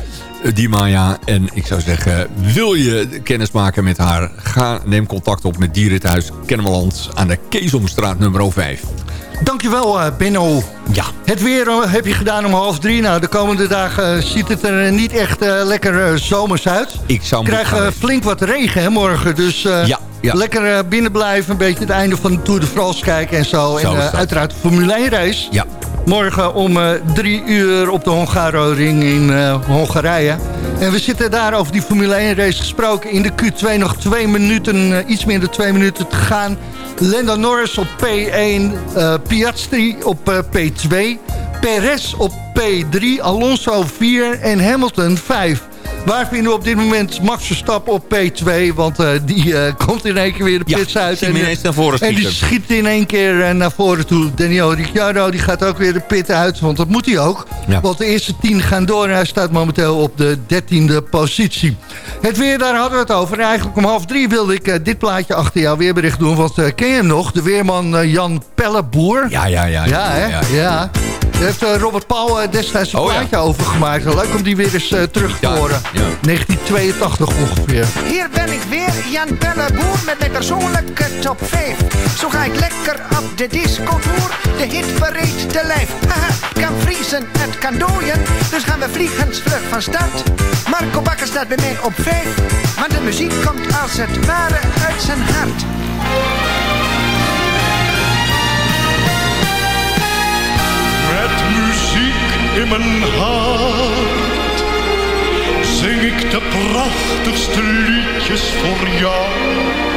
eh, die Maya. En ik zou zeggen, wil je kennis maken met haar? Ga, neem contact op met Dierenthuis Kennemerland aan de Keesomstraat nummer 5. Dankjewel, eh Benno. Ja. Het weer heb je gedaan om half drie. Nou, de komende dagen ziet het er niet echt lekker zomers uit. Ik zou eh, flink wat regen hè, morgen. Dus Ja, ja. lekker eh, binnen blijven. Een beetje het einde van de Tour de France kijken en zo. Zo en dat. uiteraard de Formule 1 race. Ja. Morgen om eh, drie uur op de Hongaro-ring in Hongarije. En we zitten daar over die Formule 1 race gesproken. In de Q2 nog twee minuten, iets dan twee minuten te gaan. Lando Norris op P1, eh Piastri op eh, P2, Perez op P3, Alonso 4 en Hamilton 5. Waar vinden we op dit moment Max Verstappen op P2? Want eh, die eh, komt in één keer weer de Ja, pits uit. en, ineens naar voren en die schiet in één keer eh, naar voren toe. Daniel Ricciardo die gaat ook weer de pit uit. Want dat moet hij ook. Ja. Want de eerste tien gaan door. En hij staat momenteel op de dertiende positie. Het weer, daar hadden we het over. En eigenlijk om half drie wilde ik eh, dit plaatje achter jou weerbericht doen. Want eh, ken je hem nog? De weerman eh, Jan Pelleboer. Ja, ja, ja. Ja, hè? Ja. Daar heeft eh, Robert Paul eh, destijds een Oh, ja. plaatje over gemaakt. Leuk om die weer eens eh, terug te Ja, horen. Ja. 1982 ongeveer. Hier ben ik weer, Jan Pelleboer, met mijn persoonlijke top 5. Zo ga ik lekker op de discotour, de hit verreed te lijf. Haha, kan vriezen, het kan dooien, dus gaan we vliegensvlug van start. Marco Bakker staat bij mij op 5, want de muziek komt als het ware uit zijn hart. muziek in mijn hart zing ik de prachtigste liedjes voor jou.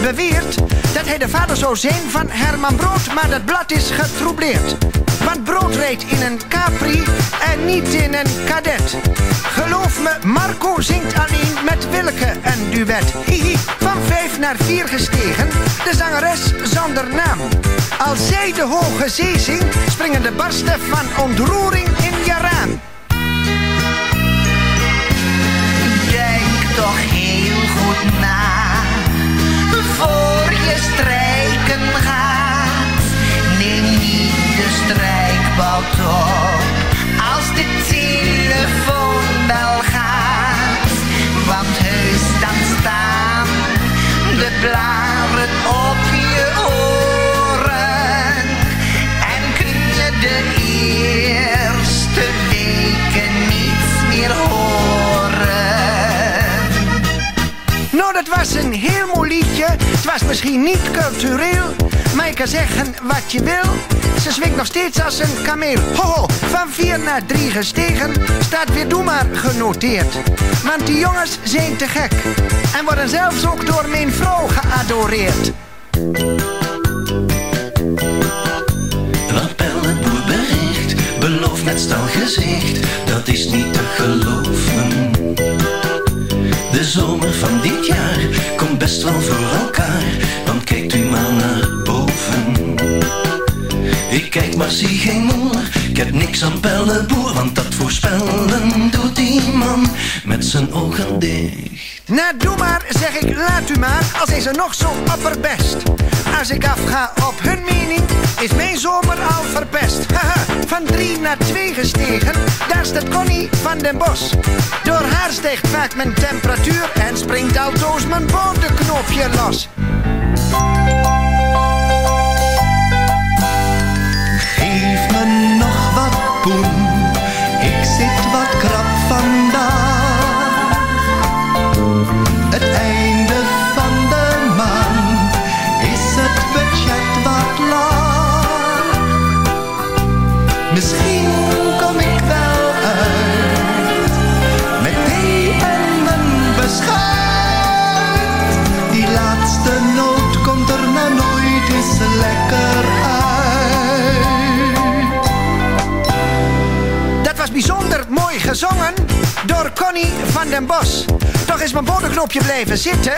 Beweert dat hij de vader zou zijn van Herman Brood, maar dat blad is getroubleerd. Want Brood reed in een Capri en niet in een Cadet. Geloof me, Marco zingt alleen met Willeke een duet. Hihi, van vijf naar vier gestegen, de zangeres zonder naam. Als zij de hoge zee zingt, springen de barsten van ontroering strijken gaat. Neem niet de strijkbout op als de telefoonbel gaat. Want heus dan staan de blaren op je oren en kun je de eerste weken niets meer horen. Nou, dat was een heel mooi liedje. Was misschien niet cultureel, maar je kan zeggen wat je wil. Ze swingt nog steeds als een kameel. Hoho, van vier naar drie gestegen, staat weer doe maar genoteerd. Want die jongens zijn te gek en worden zelfs ook door mijn vrouw geadoreerd. Wat Pellenboer bericht, belooft met stalgezicht, dat is niet te geloven. Best wel voor elkaar, want kijkt u maar naar boven. Ik kijk maar zie geen moer, ik heb niks aan Pellenboer, want dat voorspellen doet die man met zijn ogen dicht. Nou, doe maar, zeg ik, laat u maar, als is er nog zo opperbest. Als ik afga op hun mening, is mijn zomer al verpest. Haha, van drie naar twee gestegen, daar staat Connie van den Bos. Door haar stijgt vaak mijn temperatuur en springt altoos mijn bodemknopje los. Geef me nog wat poen, ik zit wat krap vandaag. Gezongen door Connie van den Bos. Toch is mijn bodemknopje blijven zitten,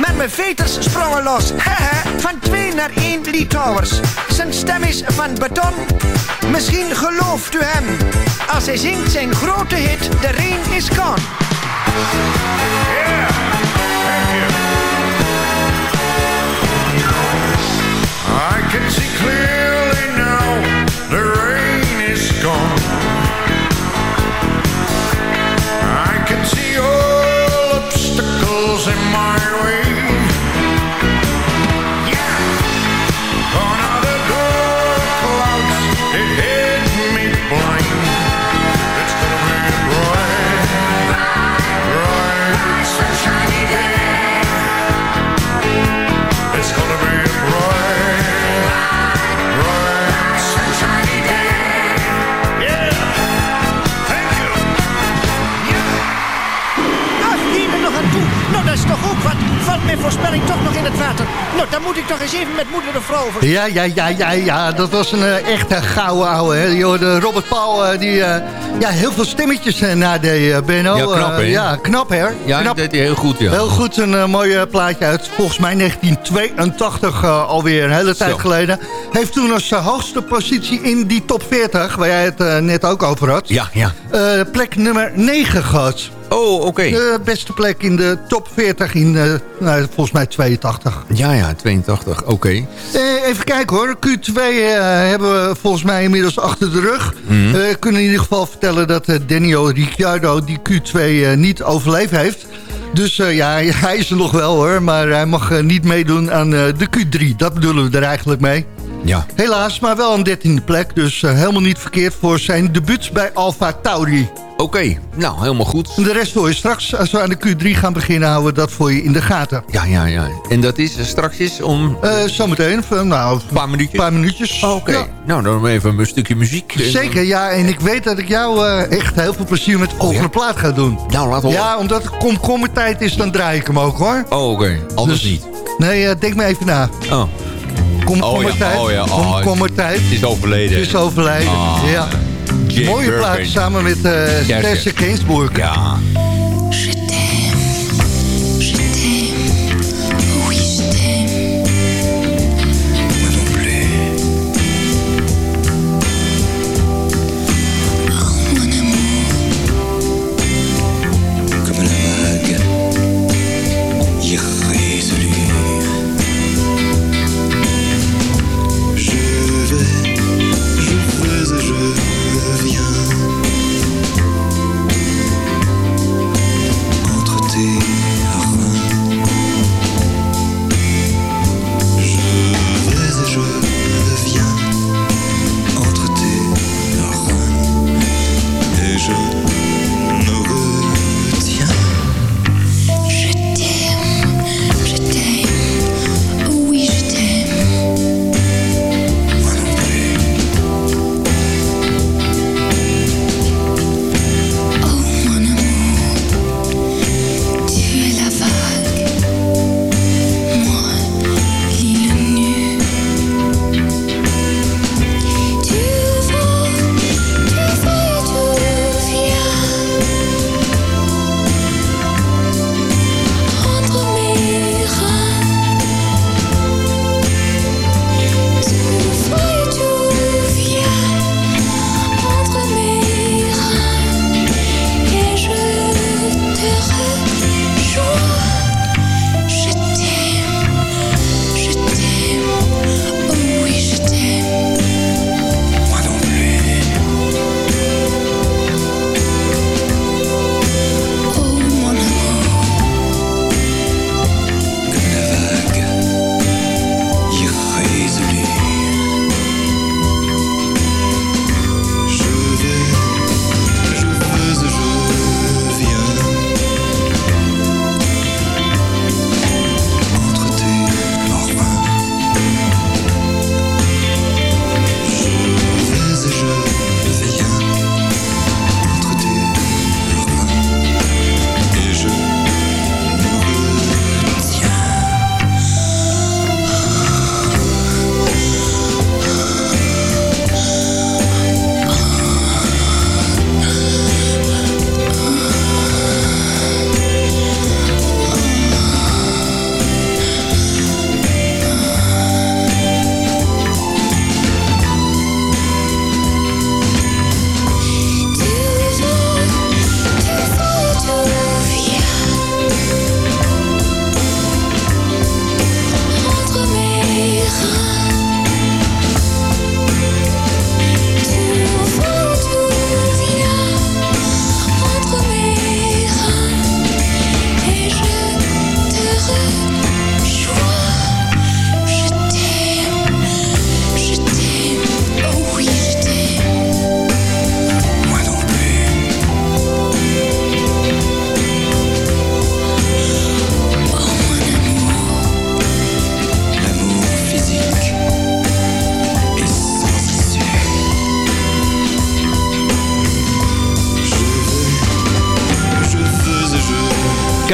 maar mijn veters sprongen los. [LAUGHS] Van twee naar één Litouwers. Zijn stem is van beton, misschien gelooft u hem. Als hij zingt zijn grote hit, de rain is gone. I can see clearly highway voorspelling toch nog in het water. Nou, dan moet ik toch eens even met moeder de vrouw over. Ja, ja, ja, ja, ja, dat was een eh, echte gouden ouwe. Hè. Robert Paul, eh, die eh, ja, heel veel stemmetjes uh, nadeed, eh, Benno. Ja, knap, hè? Eh, ja, knap, hè? Ja, knap. dat deed hij heel goed, ja. Heel goed, een mooi plaatje uit. Volgens mij 1982 eh, alweer, een hele tijd Zo. geleden. Heeft toen als hoogste positie in die top 40, waar jij het net ook over had. Ja, ja. eh, plek nummer 9 gehad. Oh, oké. De beste plek in de top 40 in, eh, nou, volgens mij 82. Ja, ja, 82. Oké. Eh, even kijken hoor. Q2 eh, hebben we volgens mij inmiddels achter de rug. We kunnen in ieder geval vertellen dat eh, Daniel Ricciardo die Q2 eh, niet overleefd heeft. Dus ja, [LAUGHS] hij is er nog wel hoor. Maar hij mag niet meedoen aan de Q3. Dat bedoelen we er eigenlijk mee. Ja. Helaas, maar wel een dertiende plek. Dus helemaal niet verkeerd voor zijn debuut bij Alfa Tauri. Oké, nou, helemaal goed. De rest hoor je straks. Als we aan de Q3 gaan beginnen, houden we dat voor je in de gaten. Ja, ja, ja. En dat is eh, straks om... Eh, zometeen, van, nou, een paar minuutjes. paar minuutjes. Oké, Ja. nou dan even een stukje muziek. Zeker, ja. En ik weet dat ik jou eh, echt heel veel plezier met de volgende plaat ga doen. Nou, laat horen. Ja, omdat het komkommertijd is, dan draai ik hem ook hoor. Oh, oké. Anders Dus- niet. Nee, eh, denk maar even na. Oh. Komkommertijd. Oh ja, oh ja. Oh, Komkommertijd. Het is overleden. Het is overlijden. Ah. ja. Mooie plaat Birkin. samen met uh, Ja, Tessa Gainsbourg. Ja.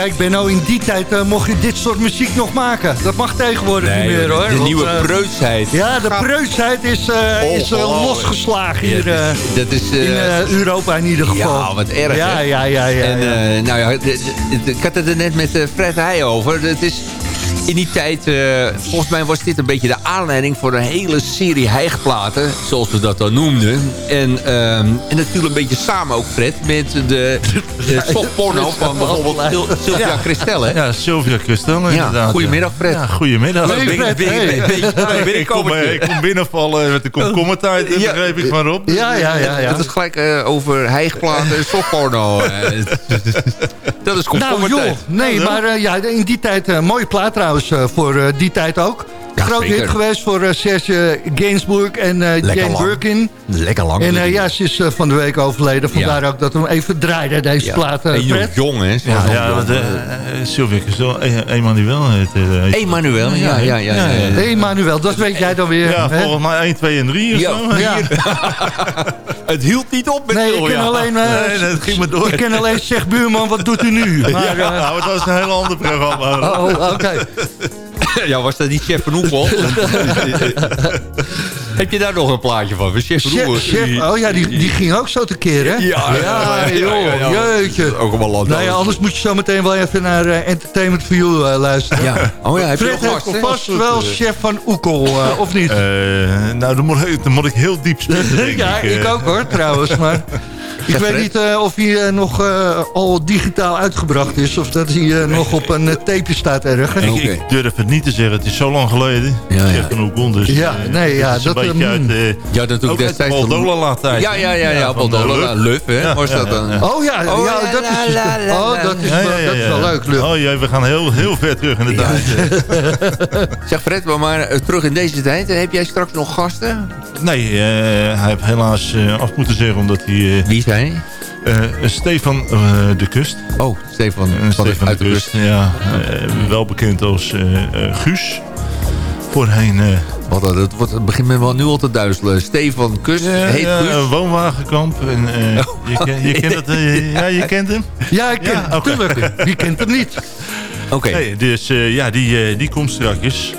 Kijk Benno, in die tijd eh, mocht je dit soort muziek nog maken. Dat mag tegenwoordig Nee, niet meer hoor. de want, nieuwe eh, preutsheid. Ja, de preutsheid is, eh, is losgeslagen Ja, hier dat eh, is- dat is, eh, in Europa in ieder geval. Ja, wat erg, Ja, ja, ja, ja. en ja. eh, nou ja, ik had het er net met eh, Fred Heij over. Het is, in die tijd, eh, volgens mij was dit een beetje de aanleiding voor een hele serie hijgplaten, zoals we dat dan noemden. En, ehm, en natuurlijk een beetje samen ook, Fred, met de, de softporno van bijvoorbeeld Sil- Sylvia Ja. Christel, hè? Ja, Sylvia Christel Ja, inderdaad. goedemiddag, Fred. Ja, goedemiddag. Fred, hey. Ik kom, eh, ik kom binnenvallen met de komkommertijd, Ja. begreep ik van Rob. Ja, ja, ja. ja. Dat is gelijk eh, over hijgplaten en softporno. [LAUGHS] dat is Nou komkommertijd. joh, nee, maar eh, ja, in die tijd, eh mooie plaat trouwens, eh, voor eh, die tijd ook. Ja, Groot zeker. hit geweest voor eh, Serge Gainsbourg en eh, Lekker Jane. Birkin. Lekker lang. En eh, ja, ze is van de week overleden. Vandaar ook dat we hem even draaiden, deze Ja. plaat. En jong, Fred. jong, hè? Ja, ja want, heet eh, heet- Emmanuel, ja, ja, ja. ja, ja. Hé, Manuel, dat weet jij dan weer. Ja, hè? volgens mij 1, 2 en 3 of Ja, zo. Ja. [LAUGHS] Het hield niet op met Nee, ik Sylvia. ken alleen, eh, Nee, dat ging maar door. ik ken alleen zeg buurman, wat doet u nu? [LAUGHS] Maar, ja, eh, nou, het was een heel ander programma. oh, oké. [LAUGHS] Ja, was dat niet Chef van Oekel? [LAUGHS] Heb je daar nog een plaatje van? van Chef Chef, oh ja, die, die ging ook zo tekeer, hè? Ja, ja, joh, ja, ja. jeetje. Ook allemaal land. Nou ja, anders moet je zo meteen wel even naar eh, Entertainment for You eh, luisteren. Ja. Oh ja, heb je Fred nog heeft vast, wel chef van Oekel, eh, of niet? Eh, nou, dan moet, dan moet ik heel diep spitten, [LAUGHS] denk ja, ik. ik ook hoor, trouwens. Maar [LAUGHS] ik weet niet eh, of hij eh, nog eh, al digitaal uitgebracht is... of dat hij nog op een uh, tapeje staat ergens. Ik, ik durf het niet te zeggen. Het is zo lang geleden. Ja, Ja, van Oekon, dus, Ja, nee, ja, dat, een beetje eh, uit... Ja, ook de destijds... van- Baldola-tijd. Ja, ja, ja, ja, Baldola. Luf, hè? Ja, Was ja, dat dan? ja. Oh ja, Oh, ja la, dat is, la, oh, dat is, dat is wel leuk, Luf. Oh jee, we gaan heel, heel ver terug in de tijd. [LAUGHS] Zeg Fred, maar, maar terug in deze tijd. Heb jij straks nog gasten? Nee, eh, hij heeft helaas eh, af moeten zeggen omdat hij... eh, Wie zei? Eh, Stefan eh, de Kust. Oh, Stefan. Stefan uit de Kust, ja. eh, wel bekend als Guus. Voorheen... Wat, dat, het, wordt, het begint me wel nu al te duizelen. Stefan Kust, ja, heet ja, woonwagenkamp. En, eh, je, ken- je kent het, ja, je kent hem? Ja, ik ken Ja, tuurlijk. Wie kent hem niet? [LAUGHS] Oké. Nee, dus ja, die, die komt straks.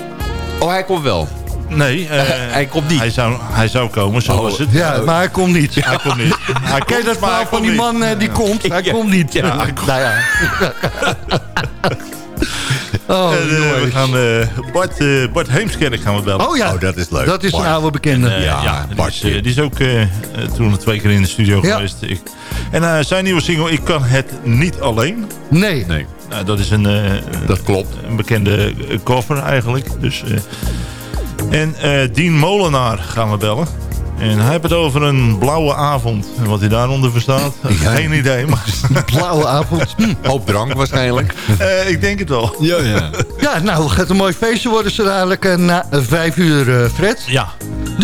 Oh, hij komt wel. Nee, [LAUGHS] eh, Hij komt niet. Hij zou, hij zou komen, zo Oh, was het. Ja, maar hij komt niet. Hij komt niet. Hij [LAUGHS] Ken je dat verhaal van die man eh, die komt? Hij komt niet. Ja. Nou ja. [LAUGHS] Oh, En, eh, we gaan Bart, Bart Heemskerk gaan we bellen. Oh ja, Oh, dat is leuk. dat is een oude bekende. Ja, ja, die, Bart, is, die is ook toen twee keer in de studio Ja. geweest. Ik, en eh, zijn nieuwe single, Ik kan het niet alleen. Nee. Nee, Nou, dat is een, eh, dat klopt. een bekende cover eigenlijk. Dus, eh, en eh Dien Molenaar gaan we bellen. En hij heeft het over een blauwe avond. En wat hij daaronder verstaat, [LAUGHS] Ja. geen idee. Maar [LAUGHS] Blauwe avond. Hm. [LAUGHS] Hoop drank waarschijnlijk. eh, ik denk het wel. Ja, ja. Ja, nou, het gaat een mooi feestje worden zo dadelijk eh, na vijf uur, Fred. Ja.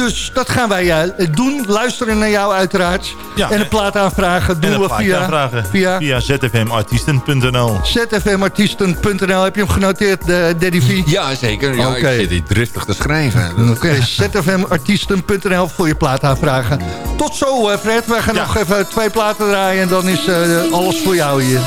Dus dat gaan wij eh, doen. Luisteren naar jou uiteraard. Ja. En een plaat aanvragen doen En we via, via via zfmartiesten.nl. zfmartiesten.nl. Heb je hem genoteerd, eh, Daddy V? Ja, zeker. Ja, Oké. Ik zit hier driftig te schrijven. Oké, [LAUGHS] zfmartiesten.nl voor je plaat aanvragen. Tot zo, eh, Fred. Wij gaan Ja. nog even twee platen draaien en dan is eh, alles voor jou hier.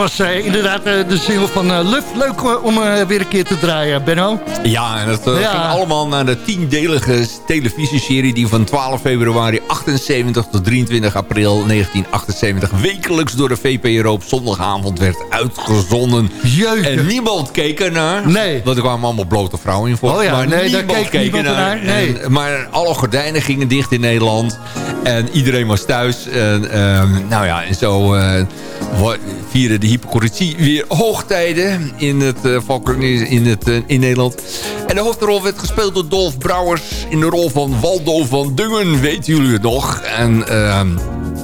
Was eh, inderdaad eh, de single van eh, Luf. Leuk om weer een keer te draaien, Benno. Ja, en dat Ja. ging allemaal naar de tiendelige televisieserie... die van 12 februari 78 tot 23 april 1978... wekelijks door de VPRO op zondagavond werd uitgezonden. En niemand keek ernaar. Nee. Want er kwamen allemaal blote vrouwen in voor. Oh ja, maar nee, daar niemand keek niemand ernaar. Nee. En- maar alle gordijnen gingen dicht in Nederland. En iedereen was thuis. En, ehm, nou ja, en zo vierde de hypocrisie weer hoogtijden in, het, Valken- in, het, eh, in Nederland. En de hoofdrol werd gespeeld door Dolf Brouwers in de rol van Waldo van Dungen. Weten jullie het nog? En ehm,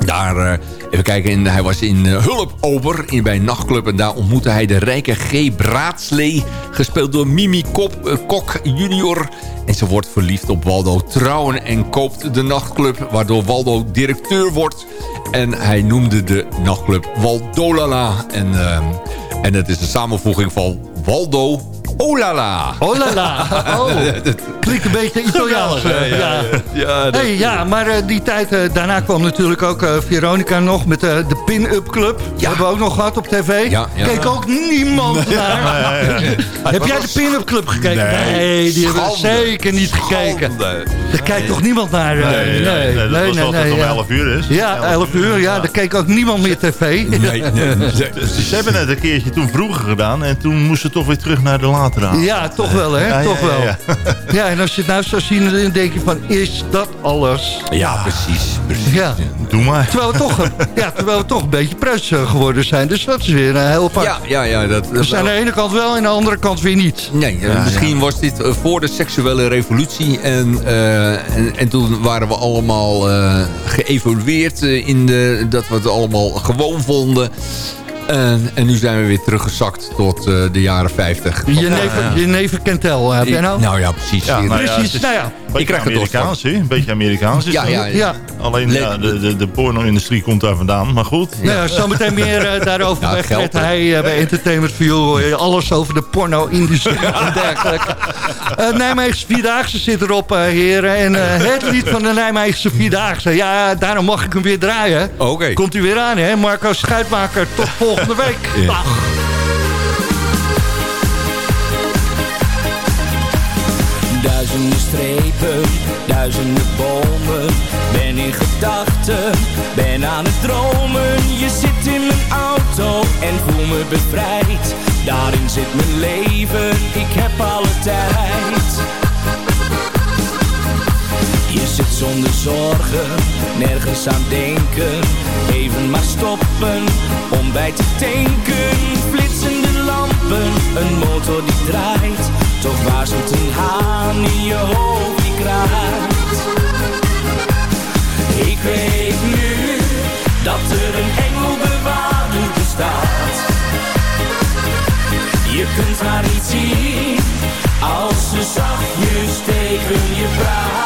daar... eh, Even kijken, en hij was in uh, Hulpober in, bij een nachtclub. En daar ontmoette hij de rijke G. Braadslee. Gespeeld door Mimi Kop, eh, Kok junior. En ze wordt verliefd op Waldo Trouwen en koopt de nachtclub. Waardoor Waldo directeur wordt. En hij noemde de nachtclub Waldolala. En, ehm, en het is een samenvoeging van Waldo Olala. Olala. Oh, [LAUGHS] klinkt een beetje Italiaans. Ja, ja, ja. ja. Ja, hey, ja, maar eh, die tijd, eh, daarna kwam natuurlijk ook eh, Veronica nog met de Pin-Up Club. Die hebben we ook nog gehad op tv. Ja, ja. Keek ook niemand naar. [LAUGHS] [LAUGHS] Heb jij de Pin-Up Club gekeken? Nee. die hebben we zeker niet gekeken. Daar kijkt toch niemand naar? Nee, nee, nee, dat was altijd om ja. 11 uur is. Ja, 11 uur, ja. Daar keek ook niemand meer tv. Nee. Ze hebben het een keertje toen vroeger gedaan en toen moesten ze toch weer terug naar de latere Ja, toch wel, hè? Ja, toch ja, wel. ja. Ja, en als je het nou zou zien, dan denk je van, is dat alles? Ja, precies. precies. Ja. Doe maar. Terwijl we toch, een- [LAUGHS] ja, terwijl we toch een beetje preuts eh, geworden zijn. Dus dat is weer eh, heel apart. Ja, ja, ja. Dat, We zijn aan de ene kant wel en aan de andere kant weer niet. Nee, eh, misschien was dit voor de seksuele revolutie. En, eh, en, en toen waren we allemaal eh, geëvolueerd in de, dat we het allemaal gewoon vonden. En, en nu zijn we weer teruggezakt tot eh, de jaren 50. Je neven, je neven kent tel, uh, Benno. Nou ja, precies. Ja, nou ja, Precies, nou ja. Beetje Ik krijg het Amerikaans, hè? Een beetje Amerikaans is Ja, ja, Ja. Alleen ja, de, de, de porno-industrie komt daar vandaan, maar goed. Nou ja, zometeen meer eh, daarover Ja, bij geld? Heij eh, bij Entertainment You. eh, alles over de porno-industrie [LAUGHS] en dergelijke. Uh, Nijmeegse Vierdaagse zit erop, heren. En het lied van de Nijmeegse Vierdaagse. Ja, daarom mag ik hem weer draaien. Oké. Komt u weer aan, hè? Marco Schuitmaker. Tot volgende week. Ja. Dag. Duizenden strepen, duizenden bomen. Ben in gedachten, ben aan het dromen. Je zit in mijn auto en voel me bevrijd. Daarin zit mijn leven, ik heb alle tijd. Je zit zonder zorgen, nergens aan denken. Even maar stoppen, om bij te tanken. Lampen, een motor die draait. Toch waarschuwt een haan in je hoofd die kraait. Ik weet nu dat er een engelbewaarder bestaat. Je kunt haar niet zien als ze zachtjes tegen je praat.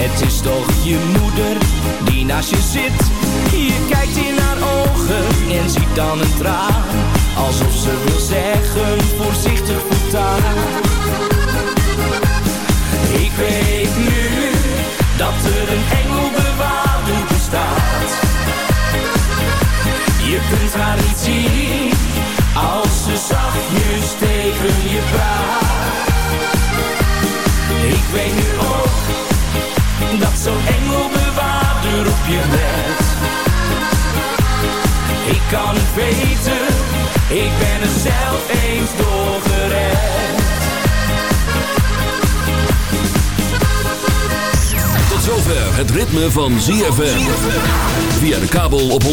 Het is toch je moeder die naast je zit. Je kijkt in haar ogen en ziet dan een traan. Alsof ze wil zeggen, voorzichtig voortaan. Ik weet nu dat er een engelbewaarder bestaat. Je kunt haar niet zien als ze zachtjes tegen je praat. Ik weet nu ook dat zo'n engelbewaarder op je let. Ik kan het weten, ik ben er zelf eens door gered. Tot zover het ritme van ZFM. Via de kabel op 104.5.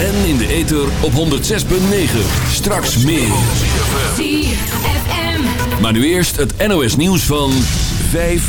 En in de ether op 106.9. Straks meer. ZFM. Maar nu eerst het NOS nieuws van 5